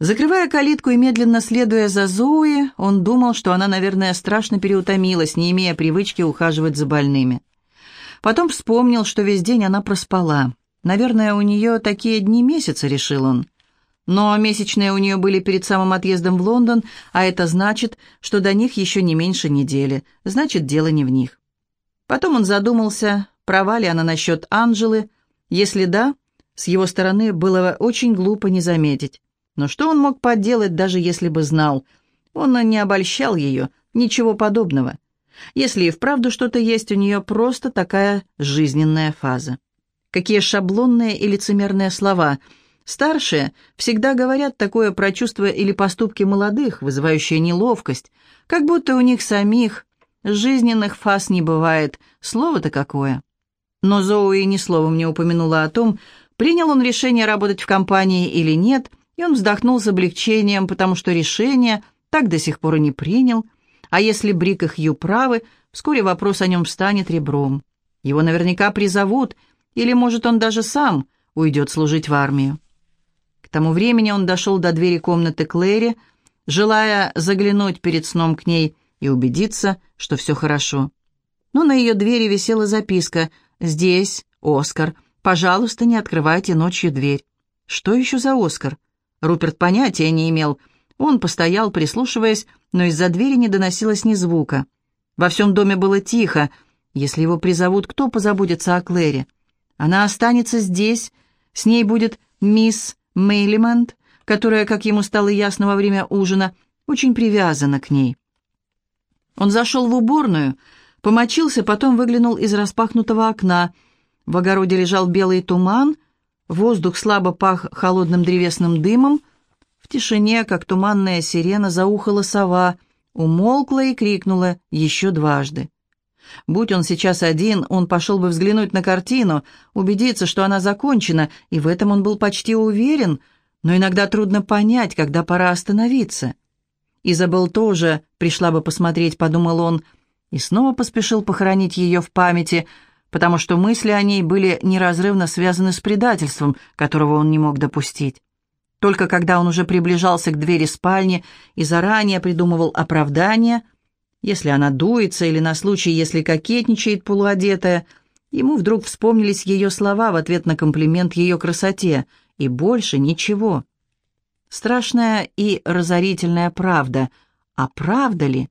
Закрывая калитку и медленно следуя за Зои, он думал, что она, наверное, страшно переутомилась, не имея привычки ухаживать за больными. Потом вспомнил, что весь день она проспала. Наверное, у нее такие дни месяца, решил он. Но месячные у нее были перед самым отъездом в Лондон, а это значит, что до них еще не меньше недели, значит, дело не в них. Потом он задумался, права ли она насчет Анжелы. Если да, с его стороны было очень глупо не заметить. Но что он мог поделать, даже если бы знал? Он не обольщал ее, ничего подобного. Если и вправду что-то есть, у нее просто такая жизненная фаза. Какие шаблонные и лицемерные слова – Старшие всегда говорят такое про чувства или поступки молодых, вызывающие неловкость, как будто у них самих жизненных фаз не бывает. Слово-то какое. Но Зоуи ни словом не упомянула о том, принял он решение работать в компании или нет, и он вздохнул с облегчением, потому что решение так до сих пор и не принял. А если Брик и Хью правы, вскоре вопрос о нем станет ребром. Его наверняка призовут, или, может, он даже сам уйдет служить в армию. К тому времени он дошел до двери комнаты Клэри, желая заглянуть перед сном к ней и убедиться, что все хорошо. Но на ее двери висела записка «Здесь, Оскар, пожалуйста, не открывайте ночью дверь». Что еще за Оскар? Руперт понятия не имел. Он постоял, прислушиваясь, но из-за двери не доносилось ни звука. Во всем доме было тихо. Если его призовут, кто позаботится о Клэре? Она останется здесь, с ней будет мисс Мейлимент, которая, как ему стало ясно во время ужина, очень привязана к ней. Он зашел в уборную, помочился, потом выглянул из распахнутого окна. В огороде лежал белый туман, воздух слабо пах холодным древесным дымом. В тишине, как туманная сирена, заухала сова, умолкла и крикнула еще дважды. Будь он сейчас один, он пошел бы взглянуть на картину, убедиться, что она закончена, и в этом он был почти уверен, но иногда трудно понять, когда пора остановиться. Изабел тоже пришла бы посмотреть, подумал он, и снова поспешил похоронить ее в памяти, потому что мысли о ней были неразрывно связаны с предательством, которого он не мог допустить. Только когда он уже приближался к двери спальни и заранее придумывал оправдание – если она дуется или на случай, если кокетничает полуодетая, ему вдруг вспомнились ее слова в ответ на комплимент ее красоте, и больше ничего. Страшная и разорительная правда. А правда ли?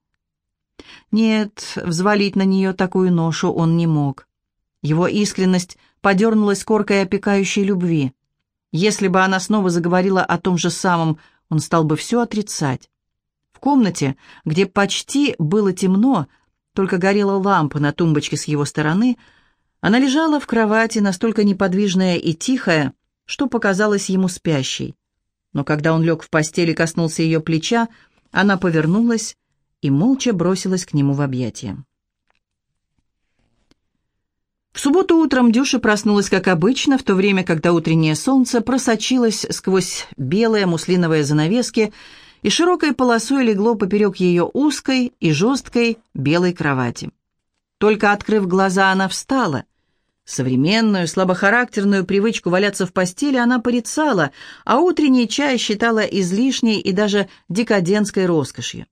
Нет, взвалить на нее такую ношу он не мог. Его искренность подернулась коркой опекающей любви. Если бы она снова заговорила о том же самом, он стал бы все отрицать. В комнате, где почти было темно, только горела лампа на тумбочке с его стороны, она лежала в кровати, настолько неподвижная и тихая, что показалась ему спящей. Но когда он лег в постель и коснулся ее плеча, она повернулась и молча бросилась к нему в объятия. Субботу утром Дюша проснулась, как обычно, в то время, когда утреннее солнце просочилось сквозь белые муслиновые занавески и широкой полосой легло поперек ее узкой и жесткой белой кровати. Только открыв глаза, она встала. Современную, слабохарактерную привычку валяться в постели она порицала, а утренний чай считала излишней и даже декадентской роскошью.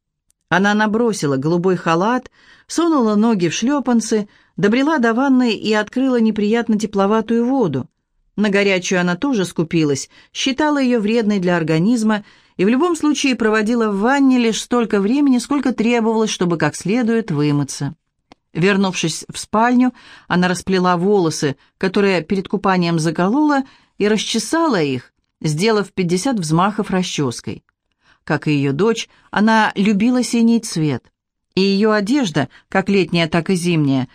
Она набросила голубой халат, сунула ноги в шлепанцы, добрела до ванной и открыла неприятно тепловатую воду. На горячую она тоже скупилась, считала ее вредной для организма и в любом случае проводила в ванне лишь столько времени, сколько требовалось, чтобы как следует вымыться. Вернувшись в спальню, она расплела волосы, которые перед купанием заколола, и расчесала их, сделав 50 взмахов расческой. Как и ее дочь, она любила синий цвет, и ее одежда, как летняя, так и зимняя,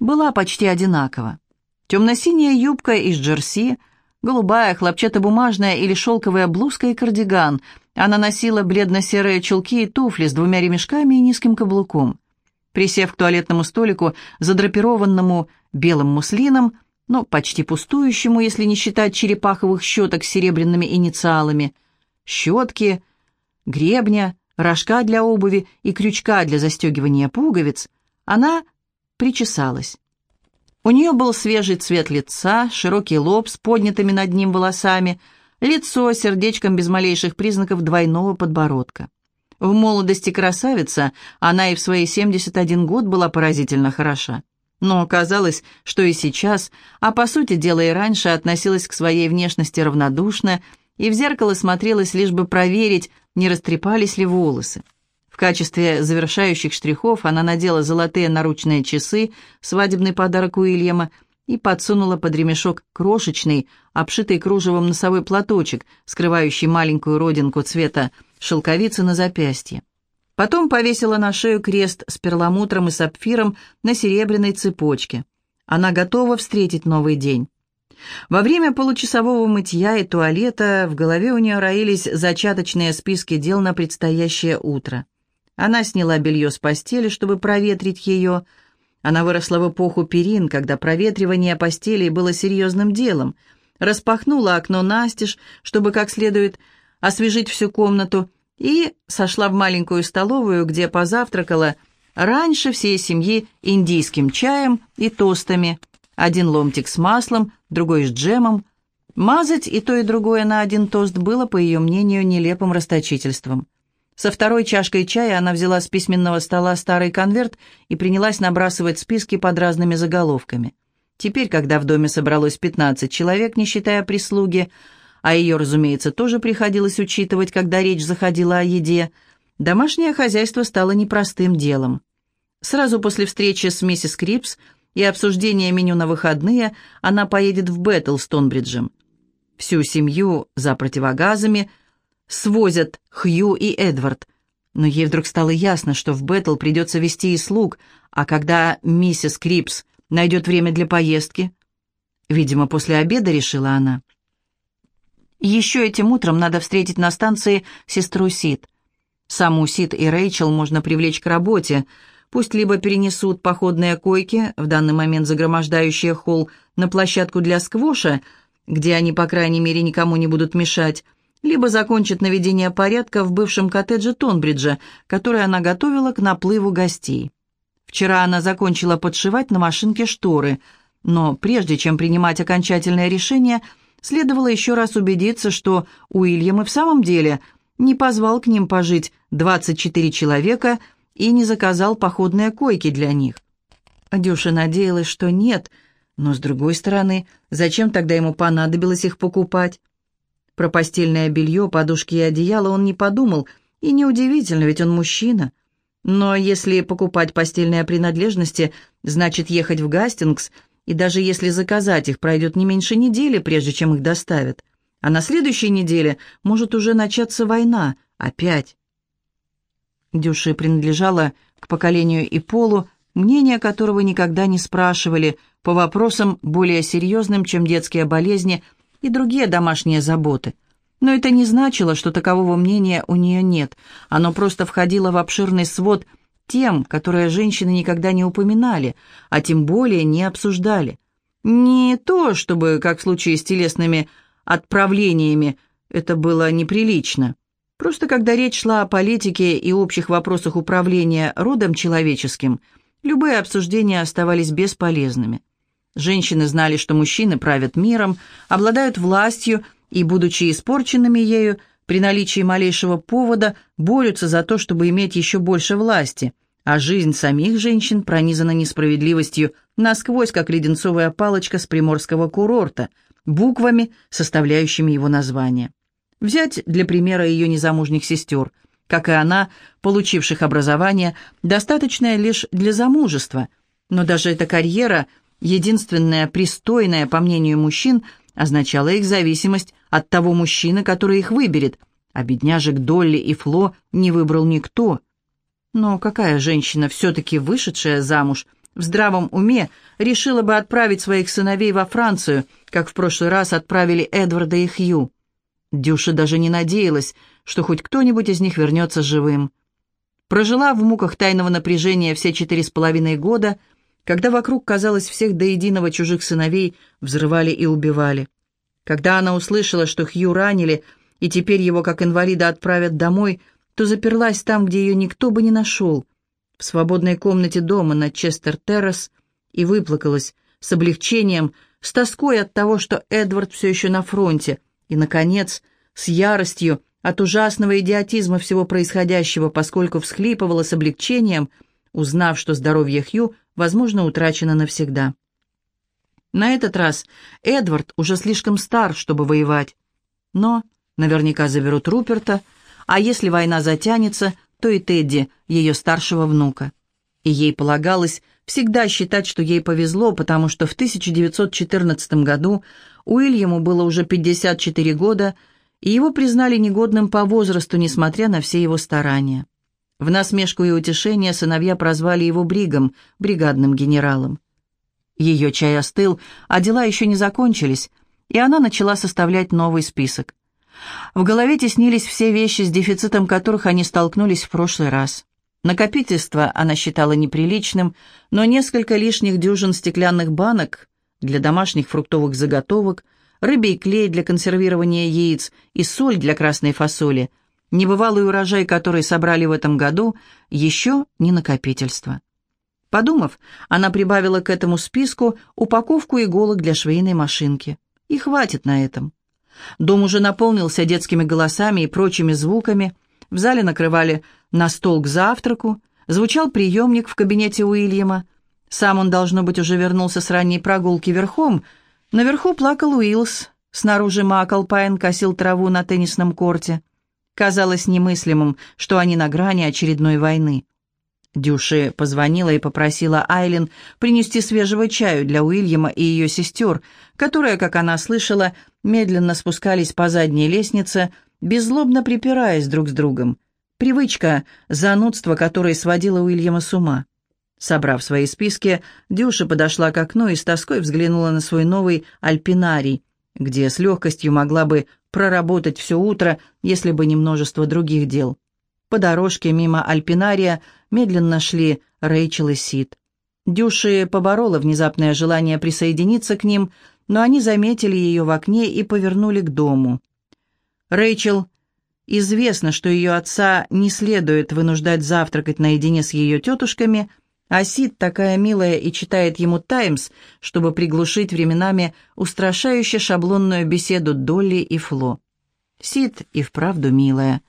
была почти одинакова. Темно-синяя юбка из джерси, голубая, хлопчатобумажная или шелковая блузка и кардиган, она носила бледно-серые чулки и туфли с двумя ремешками и низким каблуком. Присев к туалетному столику, задрапированному белым муслином, но почти пустующему, если не считать черепаховых щеток с серебряными инициалами, щетки, гребня, рожка для обуви и крючка для застегивания пуговиц, она причесалась. У нее был свежий цвет лица, широкий лоб с поднятыми над ним волосами – лицо сердечком без малейших признаков двойного подбородка. В молодости красавица, она и в свои 71 год была поразительно хороша. Но казалось, что и сейчас, а по сути дела и раньше относилась к своей внешности равнодушно и в зеркало смотрелась лишь бы проверить, не растрепались ли волосы. Качестве завершающих штрихов она надела золотые наручные часы, свадебный подарок Уильяма, и подсунула под ремешок крошечный, обшитый кружевом носовой платочек, скрывающий маленькую родинку цвета шелковицы на запястье. Потом повесила на шею крест с перламутром и сапфиром на серебряной цепочке. Она готова встретить новый день. Во время получасового мытья и туалета в голове у нее роились зачаточные списки дел на предстоящее утро. Она сняла белье с постели, чтобы проветрить ее. Она выросла в эпоху перин, когда проветривание постелей было серьезным делом. Распахнула окно настежь, чтобы как следует освежить всю комнату, и сошла в маленькую столовую, где позавтракала раньше всей семьи индийским чаем и тостами. Один ломтик с маслом, другой с джемом. Мазать и то, и другое на один тост было, по ее мнению, нелепым расточительством. Со второй чашкой чая она взяла с письменного стола старый конверт и принялась набрасывать списки под разными заголовками. Теперь, когда в доме собралось 15 человек, не считая прислуги, а ее, разумеется, тоже приходилось учитывать, когда речь заходила о еде, домашнее хозяйство стало непростым делом. Сразу после встречи с миссис Крипс и обсуждения меню на выходные она поедет в Беттл с Тонбриджем. Всю семью за противогазами свозят Хью и Эдвард, но ей вдруг стало ясно, что в Беттл придется вести и слуг, а когда миссис Крипс найдет время для поездки... Видимо, после обеда, решила она. Еще этим утром надо встретить на станции сестру Сид. Саму Сид и Рэйчел можно привлечь к работе. Пусть либо перенесут походные койки, в данный момент загромождающие холл, на площадку для сквоша, где они, по крайней мере, никому не будут мешать, либо закончат наведение порядка в бывшем коттедже Тонбриджа, который она готовила к наплыву гостей. Вчера она закончила подшивать на машинке шторы, но прежде чем принимать окончательное решение – Следовало еще раз убедиться, что Уильям и в самом деле не позвал к ним пожить 24 человека и не заказал походные койки для них. Дюша надеялась, что нет, но, с другой стороны, зачем тогда ему понадобилось их покупать? Про постельное белье, подушки и одеяло он не подумал, и неудивительно, ведь он мужчина. Но если покупать постельные принадлежности, значит ехать в Гастингс – и даже если заказать их, пройдет не меньше недели, прежде чем их доставят. А на следующей неделе может уже начаться война. Опять. Дюша принадлежала к поколению и полу, мнение которого никогда не спрашивали по вопросам более серьезным, чем детские болезни и другие домашние заботы. Но это не значило, что такового мнения у нее нет. Оно просто входило в обширный свод – тем, которые женщины никогда не упоминали, а тем более не обсуждали. Не то, чтобы, как в случае с телесными отправлениями, это было неприлично. Просто когда речь шла о политике и общих вопросах управления родом человеческим, любые обсуждения оставались бесполезными. Женщины знали, что мужчины правят миром, обладают властью и, будучи испорченными ею, при наличии малейшего повода борются за то, чтобы иметь еще больше власти, а жизнь самих женщин пронизана несправедливостью насквозь, как леденцовая палочка с приморского курорта, буквами, составляющими его название. Взять для примера ее незамужних сестер, как и она, получивших образование, достаточное лишь для замужества, но даже эта карьера, единственная пристойная, по мнению мужчин, означала их зависимость от того мужчины, который их выберет, а бедняжек Долли и Фло не выбрал никто – но какая женщина, все-таки вышедшая замуж, в здравом уме, решила бы отправить своих сыновей во Францию, как в прошлый раз отправили Эдварда и Хью? Дюша даже не надеялась, что хоть кто-нибудь из них вернется живым. Прожила в муках тайного напряжения все четыре с половиной года, когда вокруг, казалось, всех до единого чужих сыновей взрывали и убивали. Когда она услышала, что Хью ранили, и теперь его как инвалида отправят домой, то заперлась там, где ее никто бы не нашел, в свободной комнате дома на Честер-Террас, и выплакалась с облегчением, с тоской от того, что Эдвард все еще на фронте, И, наконец, с яростью от ужасного идиотизма всего происходящего, поскольку всхлипывала с облегчением, узнав, что здоровье Хью, возможно, утрачено навсегда. На этот раз Эдвард уже слишком стар, чтобы воевать. Но наверняка заберут Руперта, а если война затянется, то и Тедди, ее старшего внука. И ей полагалось всегда считать, что ей повезло, потому что в 1914 году Уильяму было уже 54 года, и его признали негодным по возрасту, несмотря на все его старания. В насмешку и утешение сыновья прозвали его Бригом, бригадным генералом. Ее чай остыл, а дела еще не закончились, и она начала составлять новый список. В голове теснились все вещи, с дефицитом которых они столкнулись в прошлый раз. Накопительство она считала неприличным, но несколько лишних дюжин стеклянных банок для домашних фруктовых заготовок, рыбий клей для консервирования яиц и соль для красной фасоли, небывалый урожай, который собрали в этом году, еще не накопительство. Подумав, она прибавила к этому списку упаковку иголок для швейной машинки. И хватит на этом. Дом уже наполнился детскими голосами и прочими звуками. В зале накрывали на стол к завтраку. Звучал приемник в кабинете Уильяма. Сам он, должно быть, уже вернулся с ранней прогулки верхом. Наверху плакал Уиллс. Снаружи Макалпайн косил траву на теннисном корте. Казалось немыслимым, что они на грани очередной войны. Дюши позвонила и попросила Айлин принести свежего чаю для Уильяма и ее сестер, которые, как она слышала, медленно спускались по задней лестнице, беззлобно припираясь друг с другом. Привычка, занудство которой сводила Уильяма с ума. Собрав свои списки, Дюша подошла к окну и с тоской взглянула на свой новый альпинарий, где с легкостью могла бы проработать все утро, если бы не множество других дел. По дорожке мимо альпинария медленно шли Рэйчел и Сид. Дюши поборола внезапное желание присоединиться к ним, но они заметили ее в окне и повернули к дому. Рэйчел известно, что ее отца не следует вынуждать завтракать наедине с ее тетушками, а Сид такая милая и читает ему «Таймс», чтобы приглушить временами устрашающе шаблонную беседу Долли и Фло. Сид и вправду милая.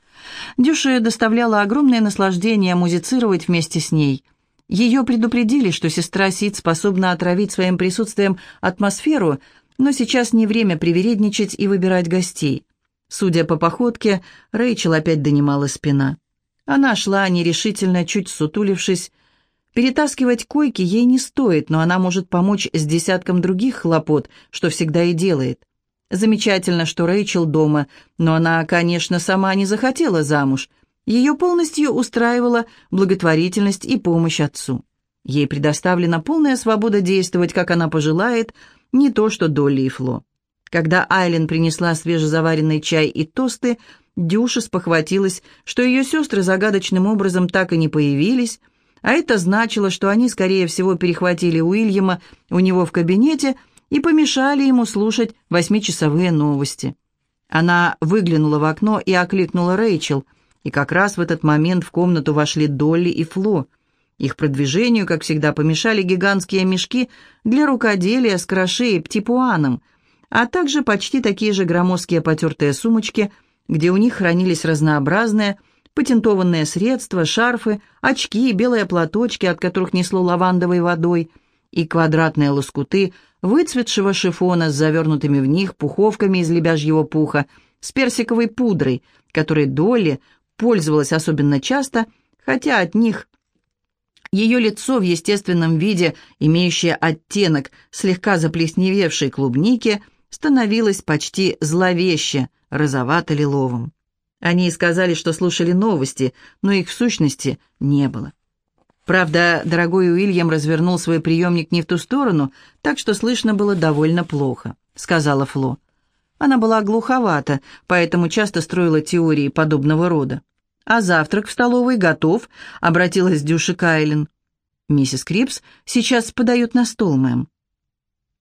Дюше доставляло огромное наслаждение музицировать вместе с ней. Ее предупредили, что сестра Сид способна отравить своим присутствием атмосферу, но сейчас не время привередничать и выбирать гостей. Судя по походке, Рэйчел опять донимала спина. Она шла нерешительно, чуть сутулившись. Перетаскивать койки ей не стоит, но она может помочь с десятком других хлопот, что всегда и делает. Замечательно, что Рэйчел дома, но она, конечно, сама не захотела замуж. Ее полностью устраивала благотворительность и помощь отцу. Ей предоставлена полная свобода действовать, как она пожелает, не то что Долли и Фло. Когда Айлен принесла свежезаваренный чай и тосты, Дюша спохватилась, что ее сестры загадочным образом так и не появились, а это значило, что они, скорее всего, перехватили Уильяма у него в кабинете – и помешали ему слушать восьмичасовые новости. Она выглянула в окно и окликнула Рэйчел, и как раз в этот момент в комнату вошли Долли и Фло. Их продвижению, как всегда, помешали гигантские мешки для рукоделия с кроше и птипуаном, а также почти такие же громоздкие потертые сумочки, где у них хранились разнообразные патентованные средства, шарфы, очки, белые платочки, от которых несло лавандовой водой, и квадратные лоскуты – выцветшего шифона с завернутыми в них пуховками из лебяжьего пуха, с персиковой пудрой, которой Долли пользовалась особенно часто, хотя от них ее лицо в естественном виде, имеющее оттенок слегка заплесневевшей клубники, становилось почти зловеще, розовато-лиловым. Они сказали, что слушали новости, но их в сущности не было. Правда, дорогой Уильям развернул свой приемник не в ту сторону, так что слышно было довольно плохо, сказала Фло. Она была глуховата, поэтому часто строила теории подобного рода. «А завтрак в столовой готов», — обратилась Дюша Кайлин. «Миссис Крипс сейчас подают на стол, мэм».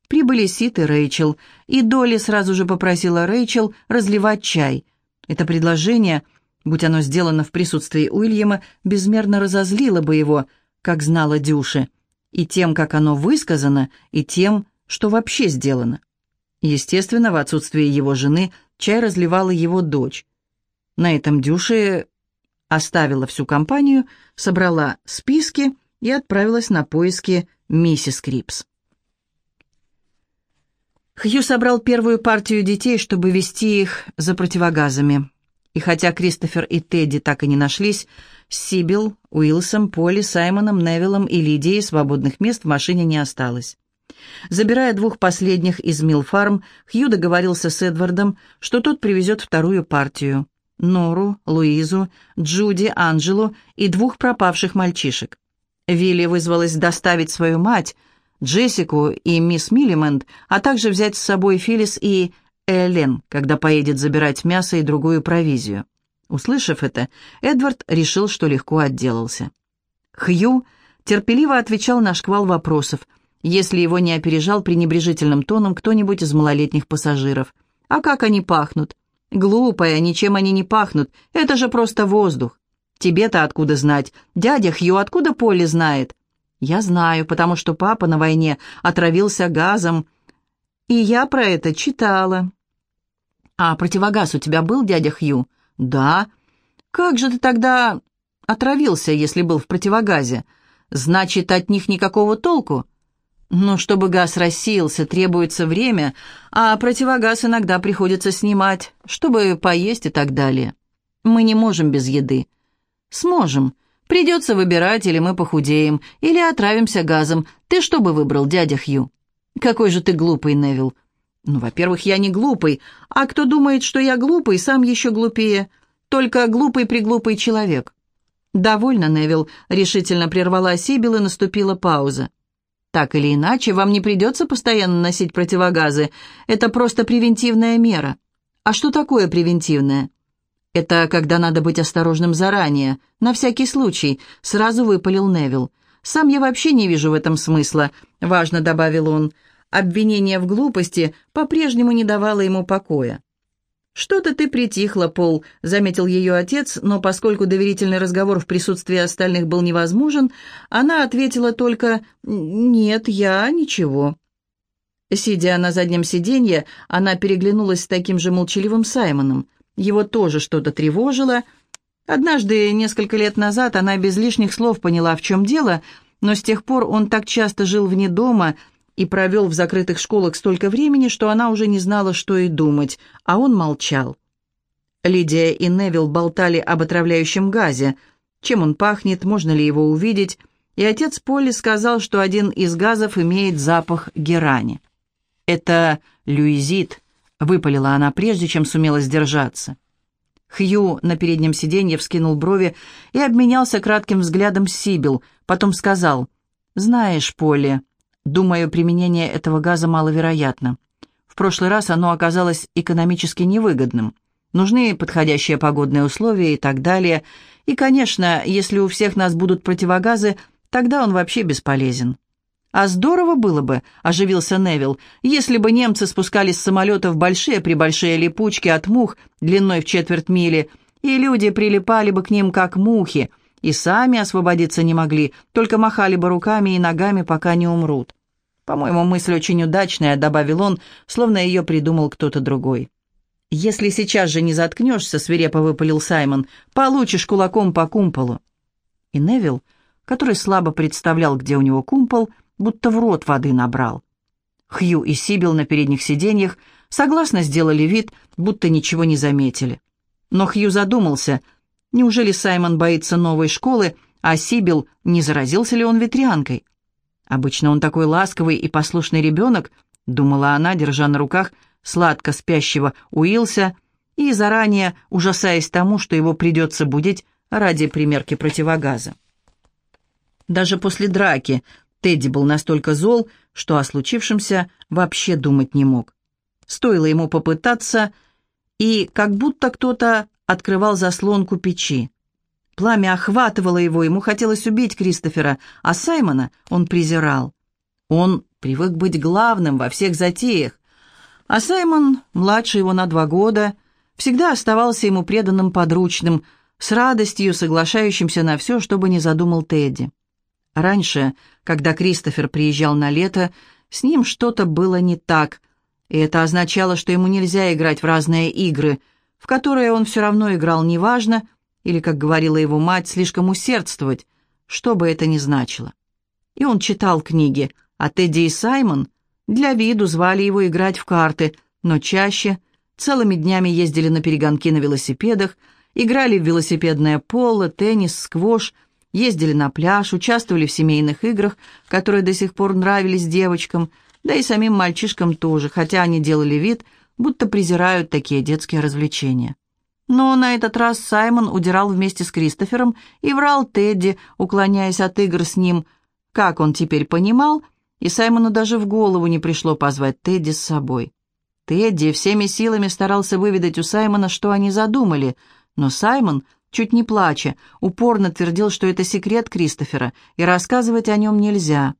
Прибыли Сит и Рэйчел, и Долли сразу же попросила Рэйчел разливать чай. Это предложение будь оно сделано в присутствии Уильяма, безмерно разозлило бы его, как знала Дюша, и тем, как оно высказано, и тем, что вообще сделано. Естественно, в отсутствие его жены чай разливала его дочь. На этом Дюше оставила всю компанию, собрала списки и отправилась на поиски миссис Крипс. Хью собрал первую партию детей, чтобы вести их за противогазами. И хотя Кристофер и Тедди так и не нашлись, Сибил, Уилсом, Поли, Саймоном, Невиллом и Лидией свободных мест в машине не осталось. Забирая двух последних из Милфарм, Хью договорился с Эдвардом, что тот привезет вторую партию – Нору, Луизу, Джуди, Анджелу и двух пропавших мальчишек. Вилли вызвалась доставить свою мать – Джессику и мисс Миллимент, а также взять с собой Филлис и Эллен, когда поедет забирать мясо и другую провизию. Услышав это, Эдвард решил, что легко отделался. Хью терпеливо отвечал на шквал вопросов, если его не опережал пренебрежительным тоном кто-нибудь из малолетних пассажиров. «А как они пахнут?» «Глупая, ничем они не пахнут, это же просто воздух». «Тебе-то откуда знать? Дядя Хью откуда Полли знает?» «Я знаю, потому что папа на войне отравился газом, и я про это читала». «А противогаз у тебя был, дядя Хью?» «Да». «Как же ты тогда отравился, если был в противогазе? Значит, от них никакого толку?» «Ну, чтобы газ рассеялся, требуется время, а противогаз иногда приходится снимать, чтобы поесть и так далее. Мы не можем без еды». «Сможем. Придется выбирать, или мы похудеем, или отравимся газом. Ты что бы выбрал, дядя Хью?» «Какой же ты глупый, Невил». «Ну, во-первых, я не глупый, а кто думает, что я глупый, сам еще глупее. Только глупый-приглупый человек». «Довольно, Невил», — решительно прервала Сибил и наступила пауза. «Так или иначе, вам не придется постоянно носить противогазы. Это просто превентивная мера». «А что такое превентивная?» «Это когда надо быть осторожным заранее, на всякий случай», — сразу выпалил Невил. «Сам я вообще не вижу в этом смысла», — важно добавил он. Обвинение в глупости по-прежнему не давало ему покоя. «Что-то ты притихла, Пол», — заметил ее отец, но поскольку доверительный разговор в присутствии остальных был невозможен, она ответила только «Нет, я ничего». Сидя на заднем сиденье, она переглянулась с таким же молчаливым Саймоном — его тоже что-то тревожило. Однажды, несколько лет назад, она без лишних слов поняла, в чем дело, но с тех пор он так часто жил вне дома и провел в закрытых школах столько времени, что она уже не знала, что и думать, а он молчал. Лидия и Невил болтали об отравляющем газе, чем он пахнет, можно ли его увидеть, и отец Полли сказал, что один из газов имеет запах герани. «Это люизит», выпалила она, прежде чем сумела сдержаться. Хью на переднем сиденье вскинул брови и обменялся кратким взглядом с Сибил, потом сказал, «Знаешь, Полли, думаю, применение этого газа маловероятно. В прошлый раз оно оказалось экономически невыгодным. Нужны подходящие погодные условия и так далее. И, конечно, если у всех нас будут противогазы, тогда он вообще бесполезен. «А здорово было бы», — оживился Невил, «если бы немцы спускались с самолетов большие-пребольшие липучки от мух длиной в четверть мили, и люди прилипали бы к ним, как мухи, и сами освободиться не могли, только махали бы руками и ногами, пока не умрут». «По-моему, мысль очень удачная», — добавил он, словно ее придумал кто-то другой. «Если сейчас же не заткнешься», — свирепо выпалил Саймон, — «получишь кулаком по кумполу». И Невил, который слабо представлял, где у него кумпол, — будто в рот воды набрал. Хью и Сибил на передних сиденьях согласно сделали вид, будто ничего не заметили. Но Хью задумался, неужели Саймон боится новой школы, а Сибил, не заразился ли он ветрянкой? Обычно он такой ласковый и послушный ребенок, думала она, держа на руках сладко спящего Уилса и заранее ужасаясь тому, что его придется будить ради примерки противогаза. Даже после драки Тедди был настолько зол, что о случившемся вообще думать не мог. Стоило ему попытаться, и как будто кто-то открывал заслонку печи. Пламя охватывало его, ему хотелось убить Кристофера, а Саймона он презирал. Он привык быть главным во всех затеях, а Саймон, младше его на два года, всегда оставался ему преданным подручным, с радостью соглашающимся на все, что бы ни задумал Тедди. Раньше, когда Кристофер приезжал на лето, с ним что-то было не так. И это означало, что ему нельзя играть в разные игры, в которые он все равно играл неважно, или, как говорила его мать, слишком усердствовать, что бы это ни значило. И он читал книги, а Тедди и Саймон для виду звали его играть в карты, но чаще целыми днями ездили на перегонки на велосипедах, играли в велосипедное поло, теннис, сквош, ездили на пляж, участвовали в семейных играх, которые до сих пор нравились девочкам, да и самим мальчишкам тоже, хотя они делали вид, будто презирают такие детские развлечения. Но на этот раз Саймон удирал вместе с Кристофером и врал Тедди, уклоняясь от игр с ним. Как он теперь понимал, и Саймону даже в голову не пришло позвать Тедди с собой. Тедди всеми силами старался выведать у Саймона, что они задумали, но Саймон, чуть не плача, упорно твердил, что это секрет Кристофера, и рассказывать о нем нельзя.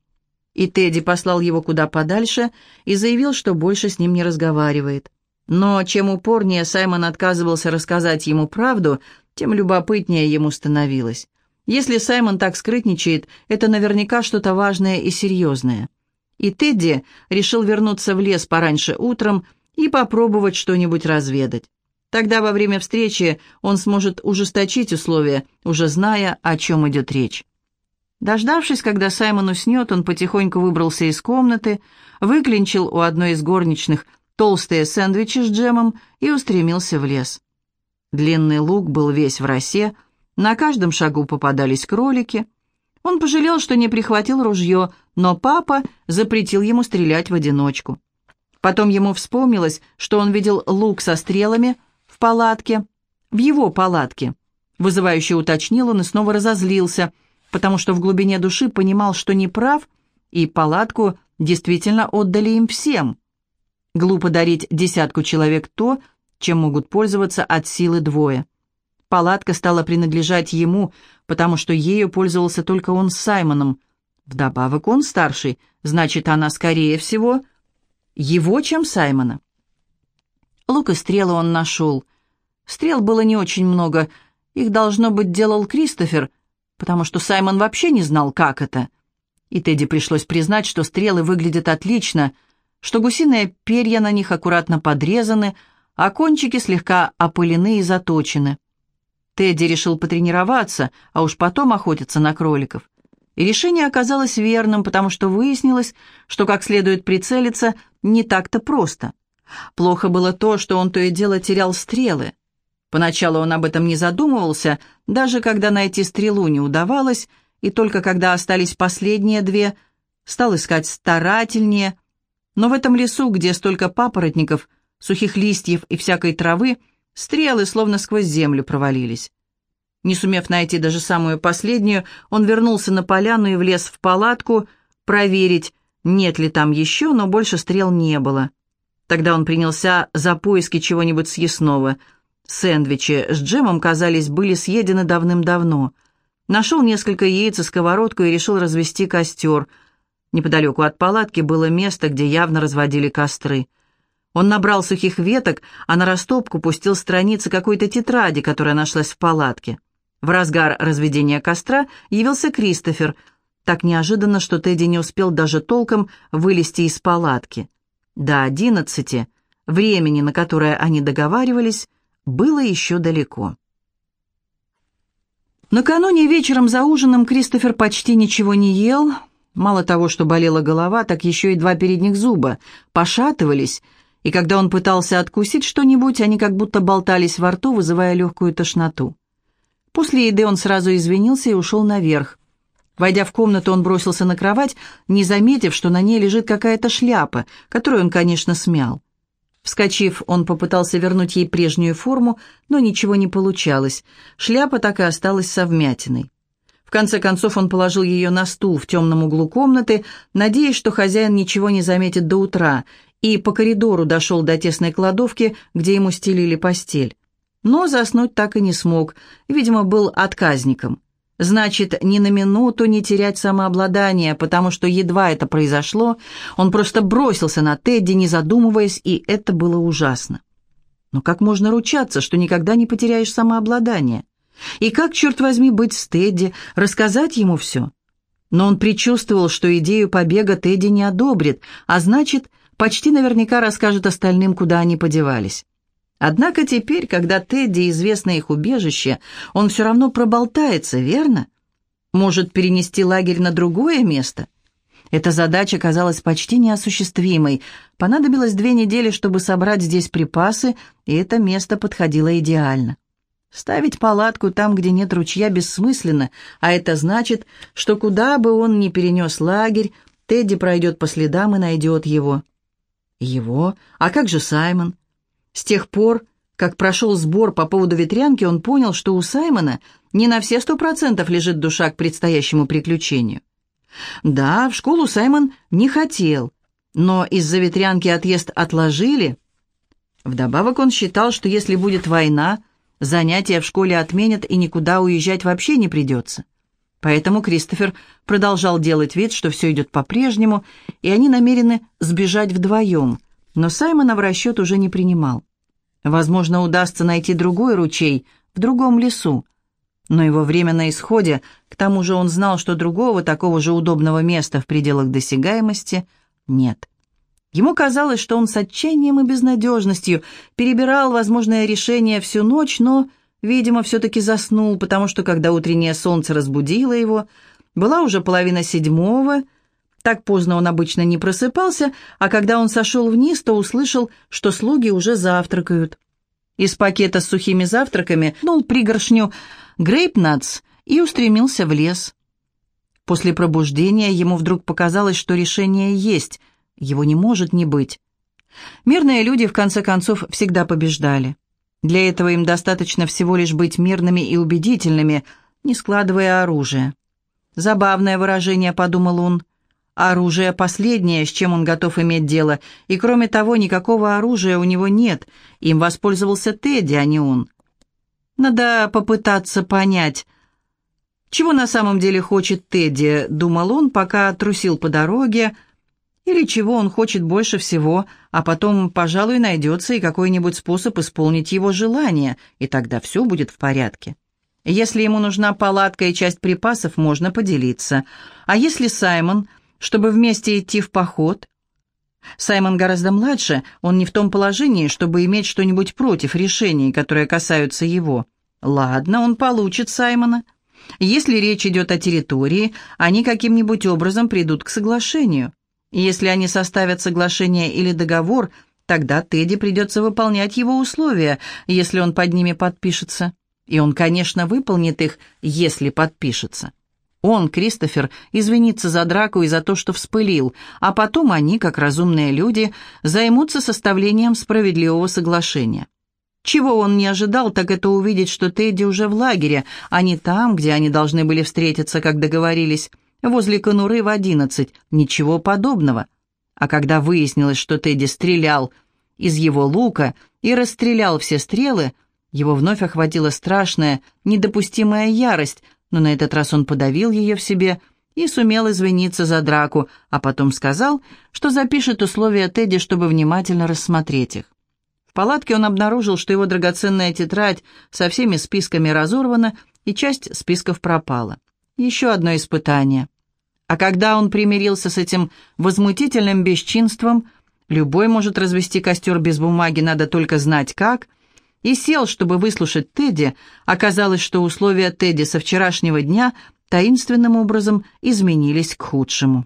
И Тедди послал его куда подальше и заявил, что больше с ним не разговаривает. Но чем упорнее Саймон отказывался рассказать ему правду, тем любопытнее ему становилось. Если Саймон так скрытничает, это наверняка что-то важное и серьезное. И Тедди решил вернуться в лес пораньше утром и попробовать что-нибудь разведать. Тогда во время встречи он сможет ужесточить условия, уже зная, о чем идет речь. Дождавшись, когда Саймон уснет, он потихоньку выбрался из комнаты, выклинчил у одной из горничных толстые сэндвичи с джемом и устремился в лес. Длинный луг был весь в росе, на каждом шагу попадались кролики. Он пожалел, что не прихватил ружье, но папа запретил ему стрелять в одиночку. Потом ему вспомнилось, что он видел лук со стрелами в палатке, в его палатке. Вызывающе уточнил он и снова разозлился, потому что в глубине души понимал, что не прав, и палатку действительно отдали им всем. Глупо дарить десятку человек то, чем могут пользоваться от силы двое. Палатка стала принадлежать ему, потому что ею пользовался только он с Саймоном. Вдобавок он старший, значит, она, скорее всего, его, чем Саймона. Лук и стрелы он нашел. Стрел было не очень много. Их, должно быть, делал Кристофер, потому что Саймон вообще не знал, как это. И Тедди пришлось признать, что стрелы выглядят отлично, что гусиные перья на них аккуратно подрезаны, а кончики слегка опылены и заточены. Тедди решил потренироваться, а уж потом охотиться на кроликов. И решение оказалось верным, потому что выяснилось, что как следует прицелиться не так-то просто. Плохо было то, что он то и дело терял стрелы. Поначалу он об этом не задумывался, даже когда найти стрелу не удавалось, и только когда остались последние две, стал искать старательнее. Но в этом лесу, где столько папоротников, сухих листьев и всякой травы, Стрелы словно сквозь землю провалились. Не сумев найти даже самую последнюю, он вернулся на поляну и влез в палатку, проверить, нет ли там еще, но больше стрел не было. Тогда он принялся за поиски чего-нибудь съестного. Сэндвичи с джемом, казались, были съедены давным-давно. Нашел несколько яиц и сковородку и решил развести костер. Неподалеку от палатки было место, где явно разводили костры. Он набрал сухих веток, а на растопку пустил страницы какой-то тетради, которая нашлась в палатке. В разгар разведения костра явился Кристофер, так неожиданно, что Тедди не успел даже толком вылезти из палатки. До одиннадцати, времени, на которое они договаривались, было еще далеко. Накануне вечером за ужином Кристофер почти ничего не ел. Мало того, что болела голова, так еще и два передних зуба пошатывались, и когда он пытался откусить что-нибудь, они как будто болтались во рту, вызывая легкую тошноту. После еды он сразу извинился и ушел наверх. Войдя в комнату, он бросился на кровать, не заметив, что на ней лежит какая-то шляпа, которую он, конечно, смял. Вскочив, он попытался вернуть ей прежнюю форму, но ничего не получалось. Шляпа так и осталась со вмятиной. В конце концов он положил ее на стул в темном углу комнаты, надеясь, что хозяин ничего не заметит до утра, и по коридору дошел до тесной кладовки, где ему стелили постель. Но заснуть так и не смог, видимо, был отказником. Значит, ни на минуту не терять самообладание, потому что едва это произошло, он просто бросился на Тедди, не задумываясь, и это было ужасно. Но как можно ручаться, что никогда не потеряешь самообладание? И как, черт возьми, быть с Тедди, рассказать ему все? Но он предчувствовал, что идею побега Тедди не одобрит, а значит, почти наверняка расскажет остальным, куда они подевались. Однако теперь, когда Тедди известно их убежище, он все равно проболтается, верно? Может, перенести лагерь на другое место? Эта задача казалась почти неосуществимой. Понадобилось две недели, чтобы собрать здесь припасы, и это место подходило идеально. Ставить палатку там, где нет ручья, бессмысленно, а это значит, что куда бы он ни перенес лагерь, Тедди пройдет по следам и найдет его. Его? А как же Саймон? С тех пор, как прошел сбор по поводу ветрянки, он понял, что у Саймона не на все сто процентов лежит душа к предстоящему приключению. Да, в школу Саймон не хотел, но из-за ветрянки отъезд отложили. Вдобавок он считал, что если будет война, Занятия в школе отменят, и никуда уезжать вообще не придется. Поэтому Кристофер продолжал делать вид, что все идет по-прежнему, и они намерены сбежать вдвоем, но Саймона в расчет уже не принимал. Возможно, удастся найти другой ручей в другом лесу, но его время на исходе, к тому же он знал, что другого такого же удобного места в пределах досягаемости нет. Ему казалось, что он с отчаянием и безнадежностью перебирал возможное решение всю ночь, но, видимо, все-таки заснул, потому что, когда утреннее солнце разбудило его, была уже половина седьмого, так поздно он обычно не просыпался, а когда он сошел вниз, то услышал, что слуги уже завтракают. Из пакета с сухими завтраками нул пригоршню грейпнатс и устремился в лес. После пробуждения ему вдруг показалось, что решение есть — его не может не быть. Мирные люди, в конце концов, всегда побеждали. Для этого им достаточно всего лишь быть мирными и убедительными, не складывая оружие. Забавное выражение, подумал он. Оружие последнее, с чем он готов иметь дело, и кроме того, никакого оружия у него нет. Им воспользовался Тедди, а не он. Надо попытаться понять, чего на самом деле хочет Тедди, думал он, пока трусил по дороге, или чего он хочет больше всего, а потом, пожалуй, найдется и какой-нибудь способ исполнить его желание, и тогда все будет в порядке. Если ему нужна палатка и часть припасов, можно поделиться. А если Саймон, чтобы вместе идти в поход? Саймон гораздо младше, он не в том положении, чтобы иметь что-нибудь против решений, которые касаются его. Ладно, он получит Саймона. Если речь идет о территории, они каким-нибудь образом придут к соглашению. Если они составят соглашение или договор, тогда Тедди придется выполнять его условия, если он под ними подпишется. И он, конечно, выполнит их, если подпишется. Он, Кристофер, извинится за драку и за то, что вспылил, а потом они, как разумные люди, займутся составлением справедливого соглашения. Чего он не ожидал, так это увидеть, что Тедди уже в лагере, а не там, где они должны были встретиться, как договорились возле конуры в одиннадцать. Ничего подобного. А когда выяснилось, что Тедди стрелял из его лука и расстрелял все стрелы, его вновь охватила страшная, недопустимая ярость, но на этот раз он подавил ее в себе и сумел извиниться за драку, а потом сказал, что запишет условия Тедди, чтобы внимательно рассмотреть их. В палатке он обнаружил, что его драгоценная тетрадь со всеми списками разорвана, и часть списков пропала. Еще одно испытание. А когда он примирился с этим возмутительным бесчинством, любой может развести костер без бумаги, надо только знать как, и сел, чтобы выслушать Тедди, оказалось, что условия Тедди со вчерашнего дня таинственным образом изменились к худшему.